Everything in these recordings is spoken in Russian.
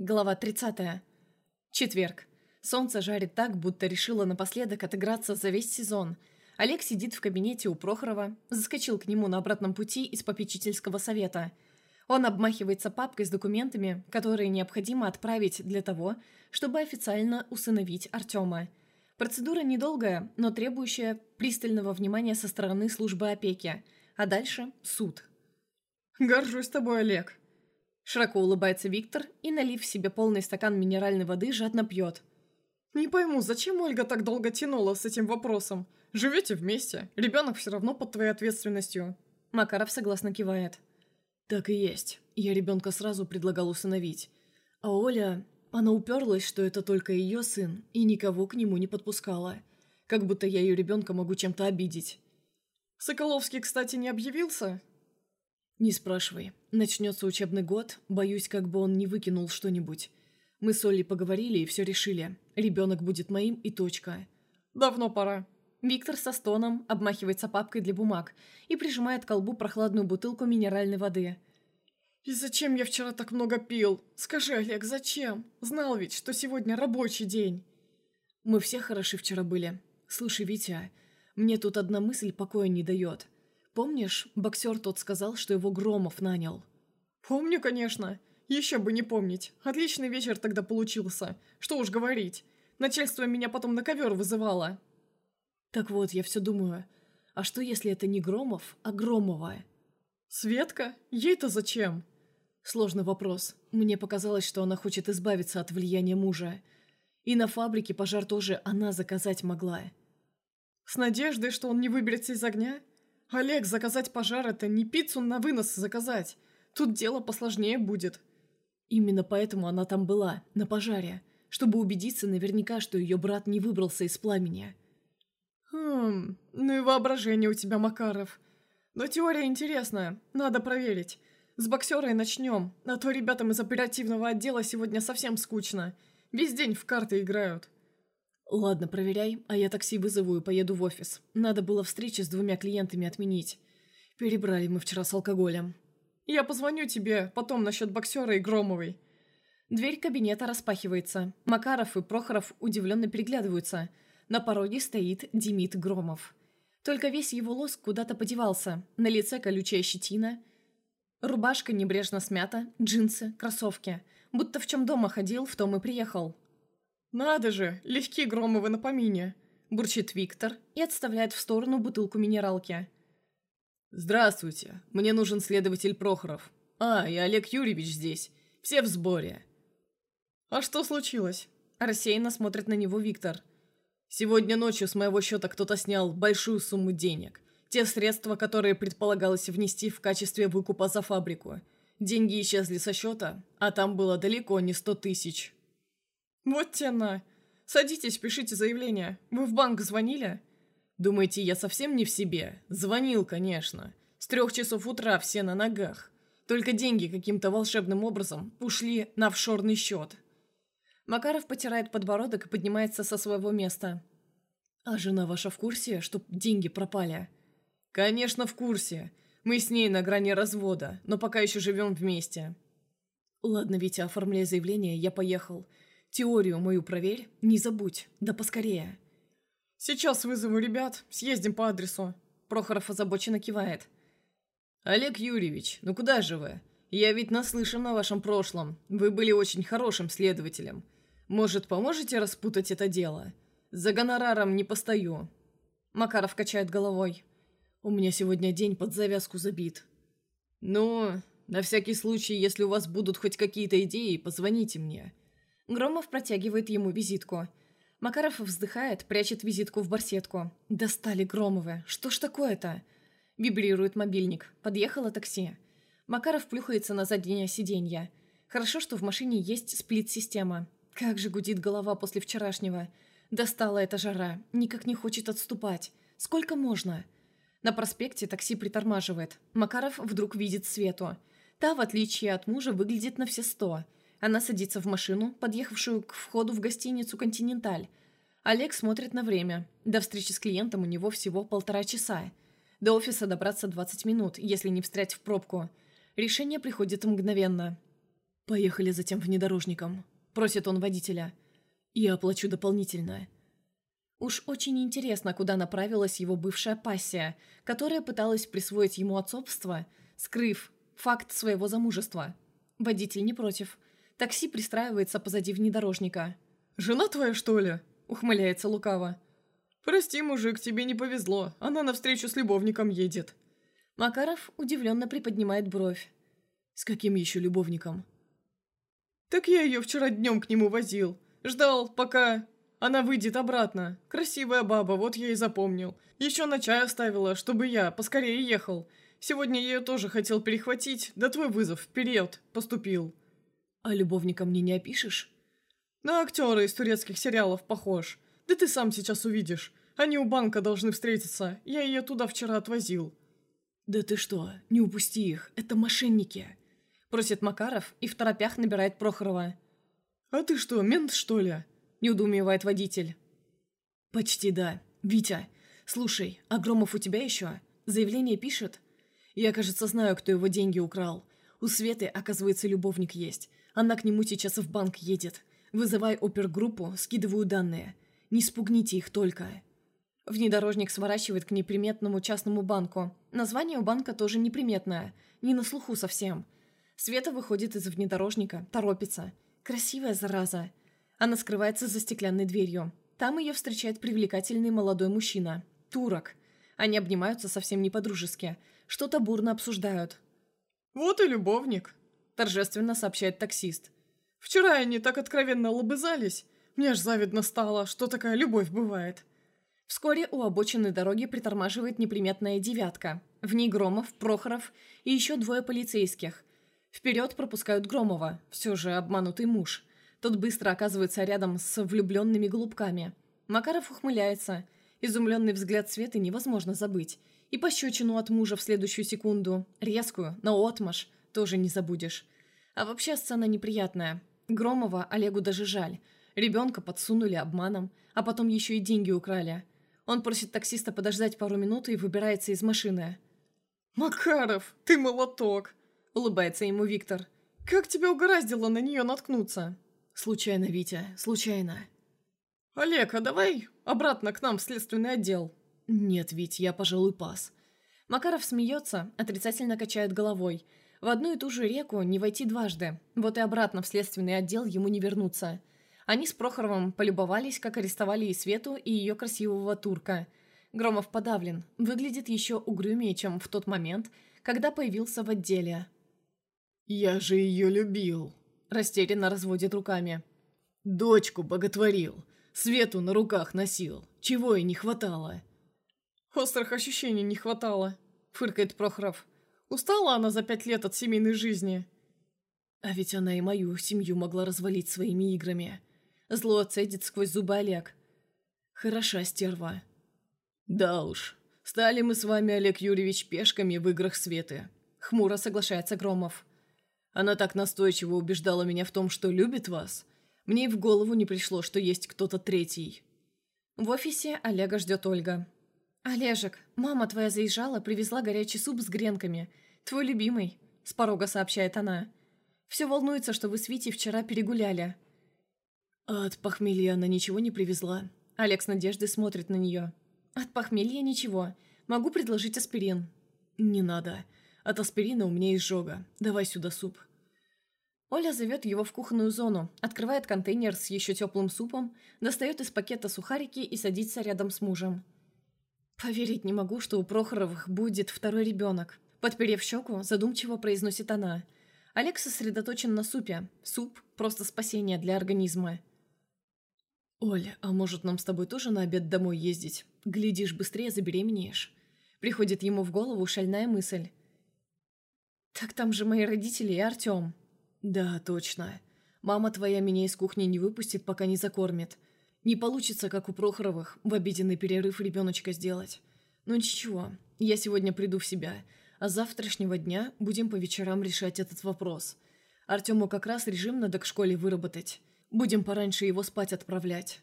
Глава 30. Четверг. Солнце жарит так, будто решило напоследок отыграться за весь сезон. Олег сидит в кабинете у Прохорова, заскочил к нему на обратном пути из попечительского совета. Он обмахивается папкой с документами, которые необходимо отправить для того, чтобы официально усыновить Артема. Процедура недолгая, но требующая пристального внимания со стороны службы опеки. А дальше суд. «Горжусь тобой, Олег», Широко улыбается Виктор и, налив себе полный стакан минеральной воды, жадно пьет. «Не пойму, зачем Ольга так долго тянула с этим вопросом? Живете вместе, ребенок все равно под твоей ответственностью». Макаров согласно кивает. «Так и есть. Я ребенка сразу предлагал усыновить. А Оля... Она уперлась, что это только ее сын, и никого к нему не подпускала. Как будто я ее ребенка могу чем-то обидеть». «Соколовский, кстати, не объявился?» «Не спрашивай. Начнется учебный год, боюсь, как бы он не выкинул что-нибудь. Мы с Олей поговорили и все решили. Ребенок будет моим и точка». «Давно пора». Виктор со стоном обмахивается папкой для бумаг и прижимает к колбу прохладную бутылку минеральной воды. «И зачем я вчера так много пил? Скажи, Олег, зачем? Знал ведь, что сегодня рабочий день». «Мы все хороши вчера были. Слушай, Витя, мне тут одна мысль покоя не дает». Помнишь, боксер тот сказал, что его Громов нанял? Помню, конечно. Еще бы не помнить. Отличный вечер тогда получился. Что уж говорить. Начальство меня потом на ковер вызывало. Так вот, я все думаю. А что, если это не Громов, а Громова? Светка? Ей-то зачем? Сложный вопрос. Мне показалось, что она хочет избавиться от влияния мужа. И на фабрике пожар тоже она заказать могла. С надеждой, что он не выберется из огня? «Олег, заказать пожар – это не пиццу на вынос заказать. Тут дело посложнее будет». Именно поэтому она там была, на пожаре, чтобы убедиться наверняка, что ее брат не выбрался из пламени. «Хм, ну и воображение у тебя, Макаров. Но теория интересная, надо проверить. С боксера и начнем, а то ребятам из оперативного отдела сегодня совсем скучно. Весь день в карты играют». «Ладно, проверяй, а я такси вызову и поеду в офис. Надо было встречи с двумя клиентами отменить. Перебрали мы вчера с алкоголем». «Я позвоню тебе потом насчет боксера и Громовой». Дверь кабинета распахивается. Макаров и Прохоров удивленно переглядываются. На пороге стоит Демид Громов. Только весь его лоск куда-то подевался. На лице колючая щетина. Рубашка небрежно смята, джинсы, кроссовки. Будто в чем дома ходил, в том и приехал. «Надо же, легки Громовы на помине!» – бурчит Виктор и отставляет в сторону бутылку минералки. «Здравствуйте, мне нужен следователь Прохоров. А, и Олег Юрьевич здесь. Все в сборе». «А что случилось?» – рассеянно смотрит на него Виктор. «Сегодня ночью с моего счета кто-то снял большую сумму денег. Те средства, которые предполагалось внести в качестве выкупа за фабрику. Деньги исчезли со счета, а там было далеко не сто тысяч». «Вот тена. Садитесь, пишите заявление. Вы в банк звонили?» «Думаете, я совсем не в себе? Звонил, конечно. С трех часов утра все на ногах. Только деньги каким-то волшебным образом ушли на офшорный счет». Макаров потирает подбородок и поднимается со своего места. «А жена ваша в курсе, что деньги пропали?» «Конечно, в курсе. Мы с ней на грани развода, но пока еще живем вместе». «Ладно, Витя, оформляй заявление, я поехал. Теорию мою проверь, не забудь, да поскорее». «Сейчас вызову ребят, съездим по адресу». Прохоров озабоченно кивает. «Олег Юрьевич, ну куда же вы? Я ведь наслышан о вашем прошлом. Вы были очень хорошим следователем. Может, поможете распутать это дело? За гонораром не постою». Макаров качает головой. «У меня сегодня день под завязку забит». «Ну, на всякий случай, если у вас будут хоть какие-то идеи, позвоните мне. Громов протягивает ему визитку. Макаров вздыхает, прячет визитку в барсетку. «Достали Громовы! Что ж такое-то?» Вибрирует мобильник. Подъехало такси. Макаров плюхается на заднее сиденье. Хорошо, что в машине есть сплит-система. Как же гудит голова после вчерашнего. Достала эта жара. Никак не хочет отступать. Сколько можно? На проспекте такси притормаживает. Макаров вдруг видит Свету. Та, в отличие от мужа, выглядит на все сто – она садится в машину, подъехавшую к входу в гостиницу «Континенталь». Олег смотрит на время. До встречи с клиентом у него всего полтора часа. До офиса добраться 20 минут, если не встрять в пробку. Решение приходит мгновенно. «Поехали затем внедорожником», — просит он водителя. «Я оплачу дополнительно». Уж очень интересно, куда направилась его бывшая пассия, которая пыталась присвоить ему отцовство, скрыв факт своего замужества. Водитель не против. Такси пристраивается позади внедорожника. «Жена твоя, что ли?» — ухмыляется лукаво. «Прости, мужик, тебе не повезло. Она навстречу с любовником едет». Макаров удивленно приподнимает бровь. «С каким еще любовником?» «Так я ее вчера днем к нему возил. Ждал, пока она выйдет обратно. Красивая баба, вот я и запомнил. Еще на чай оставила, чтобы я поскорее ехал. Сегодня я ее тоже хотел перехватить, да твой вызов в период поступил». «А любовника мне не опишешь?» «На актера из турецких сериалов похож. Да ты сам сейчас увидишь. Они у банка должны встретиться. Я ее туда вчера отвозил». «Да ты что? Не упусти их. Это мошенники!» Просит Макаров и в торопях набирает Прохорова. «А ты что, мент, что ли?» Неудумевает водитель. «Почти да. Витя, слушай, а Громов у тебя еще? Заявление пишет? Я, кажется, знаю, кто его деньги украл. У Светы, оказывается, любовник есть. Она к нему сейчас в банк едет. Вызывай опергруппу, скидываю данные. Не спугните их только». Внедорожник сворачивает к неприметному частному банку. Название у банка тоже неприметное, не на слуху совсем. Света выходит из внедорожника, торопится. Красивая зараза. Она скрывается за стеклянной дверью. Там ее встречает привлекательный молодой мужчина. Турок. Они обнимаются совсем не по-дружески. Что-то бурно обсуждают. «Вот и любовник», – торжественно сообщает таксист. «Вчера они так откровенно лобызались. Мне аж завидно стало, что такая любовь бывает». Вскоре у обочины дороги притормаживает неприметная девятка. В ней Громов, Прохоров и еще двое полицейских. Вперед пропускают Громова, все же обманутый муж. Тот быстро оказывается рядом с влюбленными голубками. Макаров ухмыляется. Изумленный взгляд Светы невозможно забыть. И пощечину от мужа в следующую секунду. Резкую, наотмашь, тоже не забудешь. А вообще сцена неприятная. Громова Олегу даже жаль. Ребенка подсунули обманом, а потом еще и деньги украли. Он просит таксиста подождать пару минут и выбирается из машины. «Макаров, ты молоток!» – улыбается ему Виктор. «Как тебя угораздило на нее наткнуться?» «Случайно, Витя, случайно». «Олег, а давай обратно к нам в следственный отдел». «Нет, Вить, я, пожалуй, пас». Макаров смеется, отрицательно качает головой. В одну и ту же реку не войти дважды. Вот и обратно в следственный отдел ему не вернуться. Они с Прохоровым полюбовались, как арестовали и Свету, и ее красивого турка. Громов подавлен, выглядит еще угрюмее, чем в тот момент, когда появился в отделе. «Я же ее любил», – растерянно разводит руками. «Дочку боготворил, Свету на руках носил, чего и не хватало». «Острых ощущений не хватало», – фыркает Прохоров. «Устала она за пять лет от семейной жизни». А ведь она и мою семью могла развалить своими играми. Зло цедит сквозь зубы Олег. Хороша стерва. Да уж. Стали мы с вами, Олег Юрьевич, пешками в играх Светы. Хмуро соглашается Громов. Она так настойчиво убеждала меня в том, что любит вас. Мне и в голову не пришло, что есть кто-то третий. В офисе Олега ждет Ольга. «Олежек, мама твоя заезжала, привезла горячий суп с гренками. Твой любимый», — с порога сообщает она. «Все волнуется, что вы с Витей вчера перегуляли». От похмелья она ничего не привезла. Олег с надеждой смотрит на нее. От похмелья ничего. Могу предложить аспирин. Не надо. От аспирина у меня изжога. Давай сюда суп. Оля зовет его в кухонную зону, открывает контейнер с еще теплым супом, достает из пакета сухарики и садится рядом с мужем. «Поверить не могу, что у Прохоровых будет второй ребенок», подперев щеку, задумчиво произносит она. Олег сосредоточен на супе. Суп – просто спасение для организма. «Оль, а может нам с тобой тоже на обед домой ездить? Глядишь, быстрее забеременеешь». Приходит ему в голову шальная мысль. «Так там же мои родители и Артем». «Да, точно. Мама твоя меня из кухни не выпустит, пока не закормит. Не получится, как у Прохоровых, в обеденный перерыв ребеночка сделать. Но ничего, я сегодня приду в себя, а с завтрашнего дня будем по вечерам решать этот вопрос. Артему как раз режим надо к школе выработать». Будем пораньше его спать отправлять.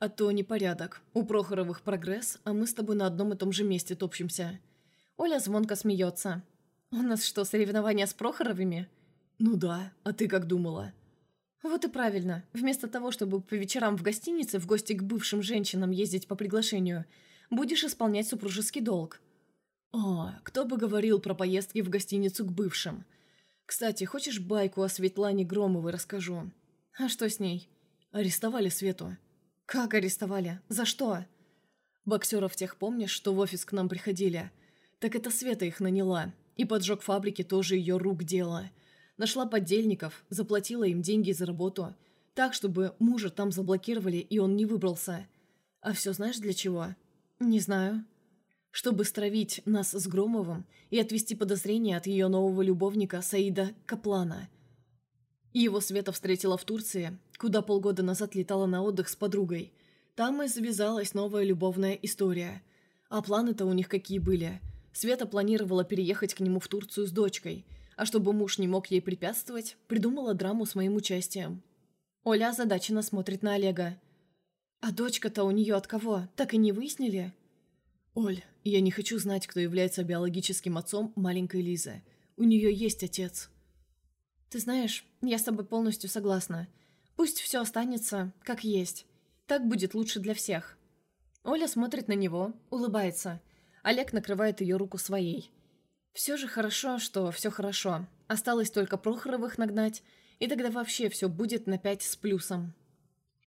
А то непорядок. У Прохоровых прогресс, а мы с тобой на одном и том же месте топчемся». Оля звонко смеется. «У нас что, соревнования с Прохоровыми?» «Ну да, а ты как думала?» «Вот и правильно. Вместо того, чтобы по вечерам в гостинице в гости к бывшим женщинам ездить по приглашению, будешь исполнять супружеский долг». «О, кто бы говорил про поездки в гостиницу к бывшим? Кстати, хочешь байку о Светлане Громовой расскажу?» «А что с ней?» «Арестовали Свету». «Как арестовали? За что?» «Боксеров тех помнишь, что в офис к нам приходили? Так это Света их наняла. И поджог фабрики тоже ее рук дело. Нашла поддельников, заплатила им деньги за работу. Так, чтобы мужа там заблокировали, и он не выбрался. А все знаешь для чего? Не знаю. Чтобы стравить нас с Громовым и отвести подозрения от ее нового любовника Саида Каплана. Его Света встретила в Турции, куда полгода назад летала на отдых с подругой. Там и завязалась новая любовная история. А планы-то у них какие были? Света планировала переехать к нему в Турцию с дочкой, а чтобы муж не мог ей препятствовать, придумала драму с моим участием. Оля озадаченно смотрит на Олега. «А дочка-то у нее от кого? Так и не выяснили?» «Оль, я не хочу знать, кто является биологическим отцом маленькой Лизы. У нее есть отец». «Ты знаешь, я с тобой полностью согласна. Пусть все останется, как есть. Так будет лучше для всех». Оля смотрит на него, улыбается. Олег накрывает ее руку своей. Все же хорошо, что все хорошо. Осталось только Прохоровых нагнать, и тогда вообще все будет на пять с плюсом.